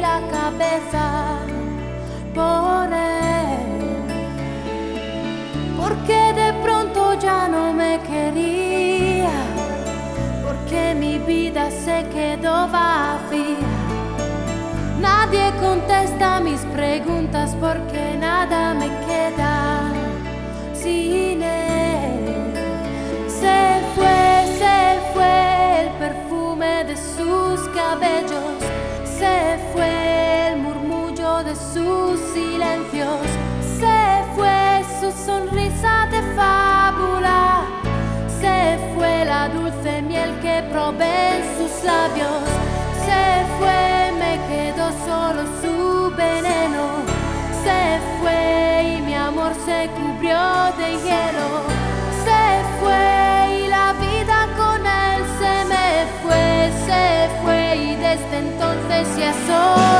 la cabeza por él. Porque de pronto ya no me quería, porque mi vida se quedó vacía. Nadie contesta mis preguntas porque nada me queda silencios, se fue su sonrisa de fábula, se fue la dulce miel que probé en sus labios, se fue, me quedó solo su veneno, se fue y mi amor se cubrió de hielo, se fue y la vida con él se me fue, se fue y desde entonces ya te